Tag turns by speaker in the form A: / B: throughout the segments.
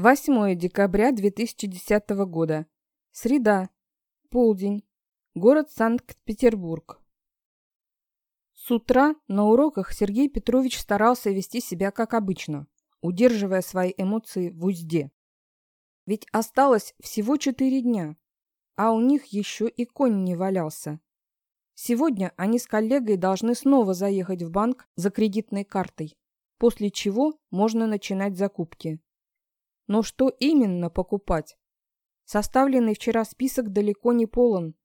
A: 8 декабря 2010 года. Среда. Полдень. Город Санкт-Петербург. С утра на уроках Сергей Петрович старался вести себя как обычно, удерживая свои эмоции в узде. Ведь осталось всего четыре дня, а у них еще и конь не валялся. Сегодня они с коллегой должны снова заехать в банк за кредитной картой, после чего можно начинать закупки. Но что именно покупать? Составленный вчера список далеко не полон.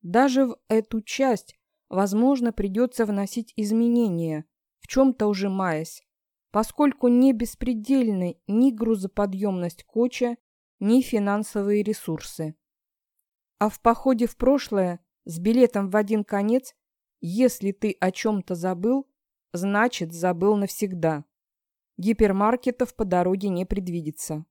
A: Даже в эту часть, возможно, придется вносить изменения, в чем-то ужимаясь, поскольку не беспредельны ни грузоподъемность коча, ни финансовые ресурсы. А в походе в прошлое с билетом в один конец, если ты о чем-то забыл, значит забыл навсегда. Гипермаркетов по дороге не предвидится.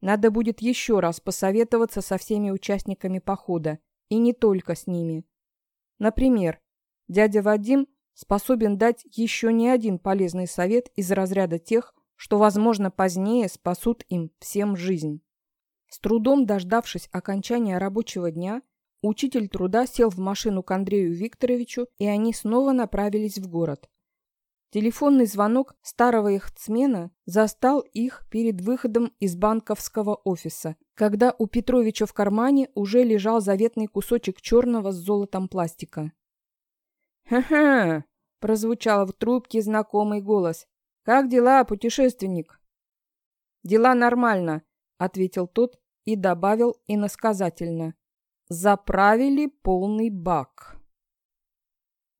A: Надо будет еще раз посоветоваться со всеми участниками похода, и не только с ними. Например, дядя Вадим способен дать еще не один полезный совет из разряда тех, что, возможно, позднее спасут им всем жизнь. С трудом дождавшись окончания рабочего дня, учитель труда сел в машину к Андрею Викторовичу, и они снова направились в город. Телефонный звонок старого яхтсмена застал их перед выходом из банковского офиса, когда у Петровича в кармане уже лежал заветный кусочек черного с золотом пластика. «Ха-ха!» – прозвучал в трубке знакомый голос. «Как дела, путешественник?» «Дела нормально», – ответил тот и добавил иносказательно. «Заправили полный бак».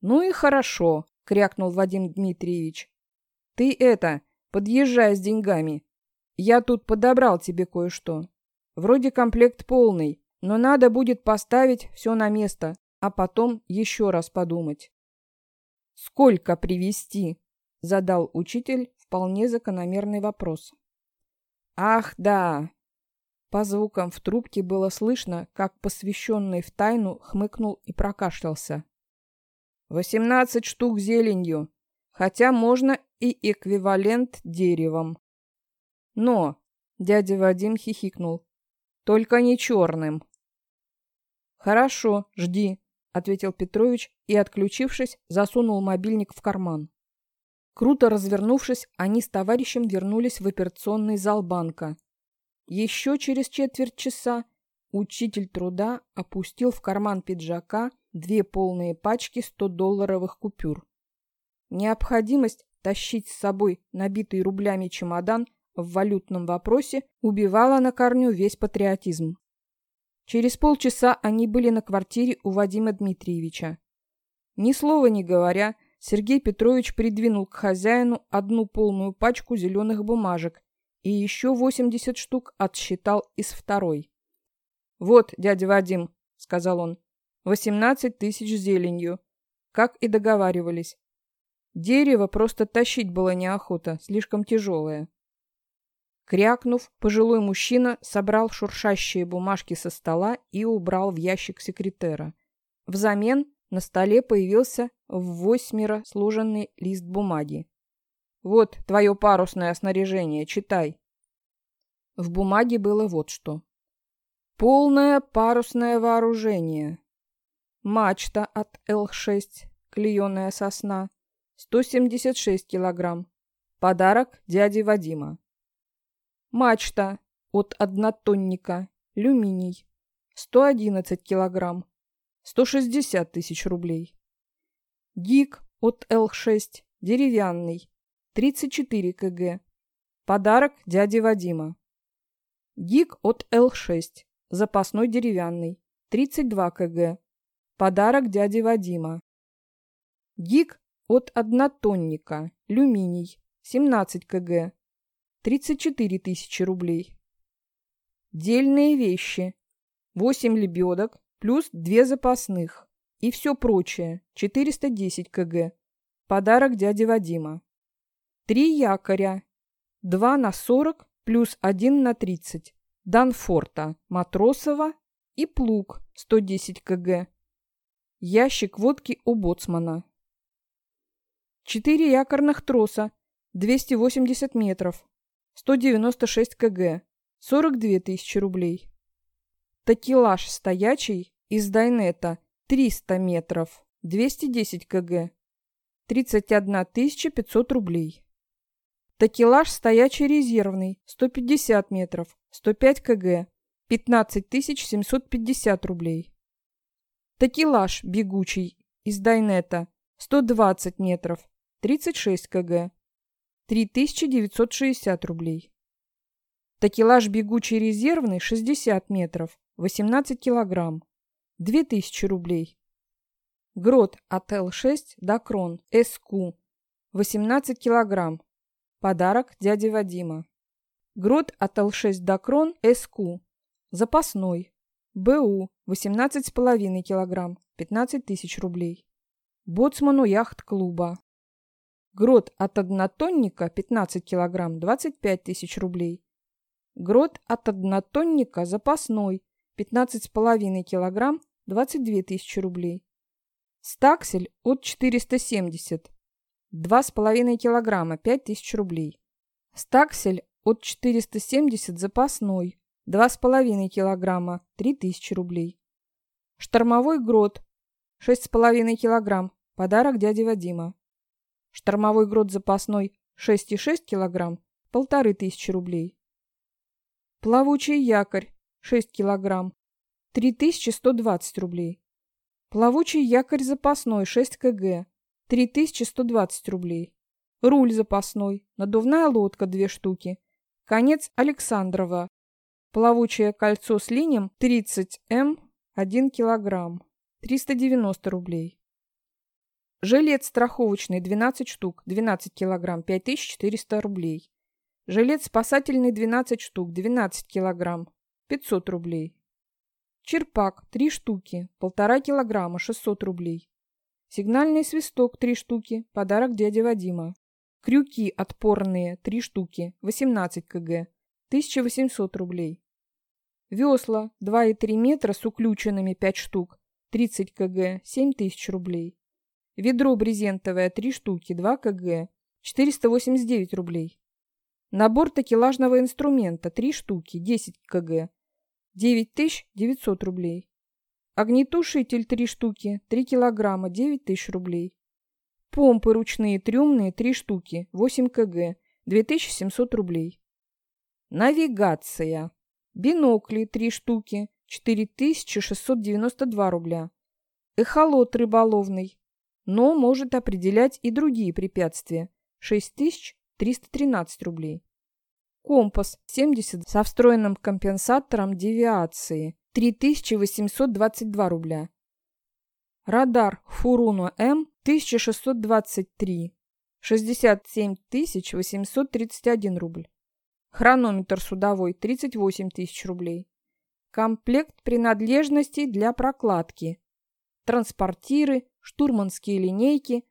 A: «Ну и хорошо», крякнул Вадим Дмитриевич. Ты это, подъезжай с деньгами. Я тут подобрал тебе кое-что. Вроде комплект полный, но надо будет поставить все на место, а потом еще раз подумать. Сколько привезти? Задал учитель вполне закономерный вопрос. Ах, да. По звукам в трубке было слышно, как посвященный в тайну хмыкнул и прокашлялся. Восемнадцать штук зеленью, хотя можно и эквивалент деревом. Но, дядя Вадим хихикнул, только не черным. Хорошо, жди, ответил Петрович и, отключившись, засунул мобильник в карман. Круто развернувшись, они с товарищем вернулись в операционный зал банка. Еще через четверть часа учитель труда опустил в карман пиджака две полные пачки 100-долларовых купюр. Необходимость тащить с собой набитый рублями чемодан в валютном вопросе убивала на корню весь патриотизм. Через полчаса они были на квартире у Вадима Дмитриевича. Ни слова не говоря, Сергей Петрович придвинул к хозяину одну полную пачку зеленых бумажек и еще 80 штук отсчитал из второй. «Вот, дядя Вадим», — сказал он, 18 тысяч зеленью, как и договаривались. Дерево просто тащить было неохота, слишком тяжелое. Крякнув, пожилой мужчина собрал шуршащие бумажки со стола и убрал в ящик секретера. Взамен на столе появился в восьмеро сложенный лист бумаги. «Вот твое парусное снаряжение, читай». В бумаге было вот что. «Полное парусное вооружение. Мачта от Л-6, клееная сосна, 176 килограмм. Подарок дяди Вадима. Мачта от однотонника, люминий, 111 килограмм, 160 тысяч рублей. Гик от Л-6, деревянный, 34 кг. Подарок дяди Вадима. Гик от Л-6, запасной деревянный, 32 кг. Подарок дяди Вадима. Гик от однотонника. Люминий. 17 кг. 34 тысячи рублей. Дельные вещи. 8 лебедок плюс 2 запасных. И все прочее. 410 кг. Подарок дяди Вадима. Три якоря. 2 на 40 плюс 1 на 30. Данфорта, Матросова и плуг 110 кг. Ящик водки у боцмана. Четыре якорных троса, 280 метров. 196 кг, 42 тысячи рублей. Такелаж стоячий из Дайнета 300 метров, 210 кг, 31 500 рублей. Такелаж стоячий резервный 150 метров, 105 кг, 15 750 рублей. Такелаж бегучий из Дайнета 120 метров, 36 кг, 3960 рублей. Такелаж бегучий резервный 60 метров, 18 килограмм, 2000 рублей. Грот от Л6 до Крон СК 18 килограмм. Подарок дяди Вадима. Грот от Л6 до Крон СК. Запасной. БУ 18,5 килограмм, 15 тысяч рублей. Боцману яхт-клуба. Грот от однотонника 15 килограмм, 25 тысяч рублей. Грот от однотонника запасной 15,5 килограмм, 22 тысячи рублей. Стаксель от 470 2,5 килограмма, 5 тысяч рублей. Стаксель от 470 запасной 2,5 килограмма, 3 тысячи рублей. Штормовой грот 6,5 килограмм, подарок дяди Вадима. Штормовой грот запасной 6,6 килограмм, полторы тысячи рублей. Плавучий якорь 6 килограмм, 3120 рублей. Плавучий якорь запасной 6 кг, 3120 рублей. Руль запасной, надувная лодка 2 штуки. Конец Александрова. Плавучее кольцо с линием 30 М 1 килограмм, 390 рублей. Жилет страховочный 12 штук, 12 килограмм, 5400 рублей. Жилет спасательный 12 штук, 12 килограмм, 500 рублей. Черпак 3 штуки, 1,5 килограмма, 600 рублей. Сигнальный свисток 3 штуки, подарок дяди Вадима. Крюки отпорные 3 штуки, 18 кг, 1800 рублей. Весла 2,3 метра с уключенными 5 штук, 30 кг, 7000 рублей. Ведро брезентовое 3 штуки, 2 кг, 489 рублей. Набор такелажного инструмента 3 штуки, 10 кг. 9900 рублей. Огнетушитель 3 штуки, 3 килограмма, 9000 рублей. Помпы ручные трюмные 3 штуки, 8 кг, 2700 рублей. Навигация. Бинокли 3 штуки, 4692 рубля. Эхолот рыболовный, но может определять и другие препятствия. 6000 313 рублей. Компас 70 со встроенным компенсатором девиации 3822 рубля. Радар Фуруно М 1623 67 831 рубль. Хронометр судовой 38 тысяч рублей. Комплект принадлежностей для прокладки. Транспортиры, штурманские линейки,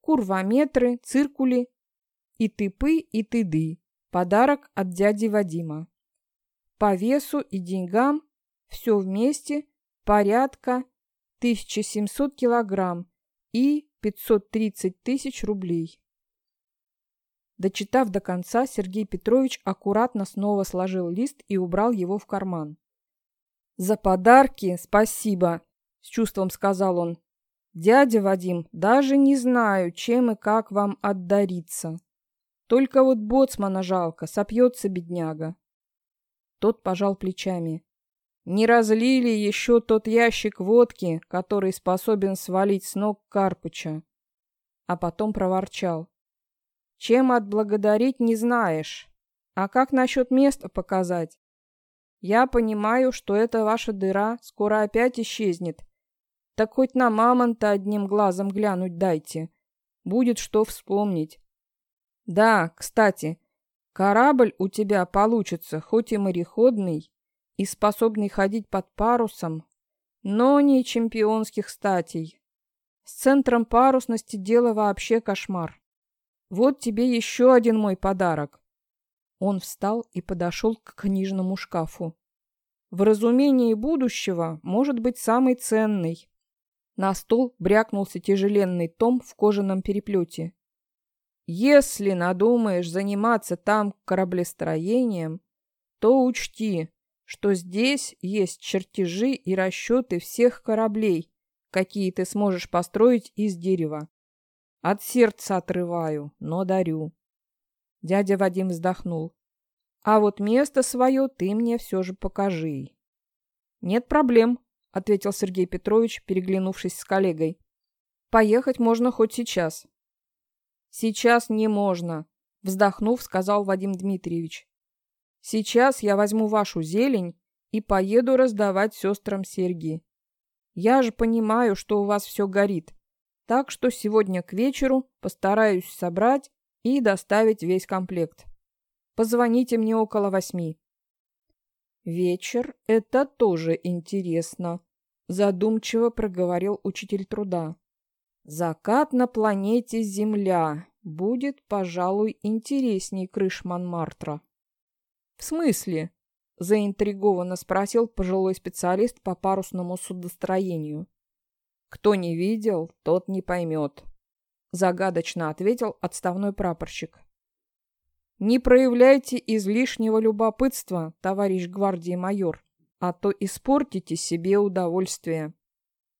A: курвометры, циркули, и тыпы, и тыды. Подарок от дяди Вадима. По весу и деньгам все вместе порядка 1700 килограмм и 530 тысяч рублей. Дочитав до конца, Сергей Петрович аккуратно снова сложил лист и убрал его в карман. «За подарки спасибо!» — с чувством сказал он. «Дядя Вадим, даже не знаю, чем и как вам отдариться. Только вот боцмана жалко, сопьется бедняга. Тот пожал плечами. Не разлили еще тот ящик водки, который способен свалить с ног Карпыча. А потом проворчал. Чем отблагодарить, не знаешь. А как насчет места показать? Я понимаю, что эта ваша дыра скоро опять исчезнет. Так хоть на мамонта одним глазом глянуть дайте. Будет что вспомнить. Да, кстати, корабль у тебя получится хоть и мореходный, и способный ходить под парусом, но не чемпионских статей. С центром парусности дело вообще кошмар. Вот тебе еще один мой подарок. Он встал и подошел к книжному шкафу. В разумении будущего может быть самый ценный. На стол брякнулся тяжеленный том в кожаном переплете. Если надумаешь заниматься там кораблестроением, то учти, что здесь есть чертежи и расчеты всех кораблей, какие ты сможешь построить из дерева. От сердца отрываю, но дарю. Дядя Вадим вздохнул. А вот место свое ты мне все же покажи. Нет проблем, ответил Сергей Петрович, переглянувшись с коллегой. Поехать можно хоть сейчас. «Сейчас не можно», — вздохнув, сказал Вадим Дмитриевич. «Сейчас я возьму вашу зелень и поеду раздавать сестрам серьги. Я же понимаю, что у вас все горит, так что сегодня к вечеру постараюсь собрать и доставить весь комплект. Позвоните мне около восьми». «Вечер — это тоже интересно», — задумчиво проговорил учитель труда. Закат на планете Земля будет, пожалуй, интересней крыш Монмартра. В смысле? Заинтригованно спросил пожилой специалист по парусному судостроению. Кто не видел, тот не поймет. Загадочно ответил отставной прапорщик. Не проявляйте излишнего любопытства, товарищ гвардии майор, а то испортите себе удовольствие.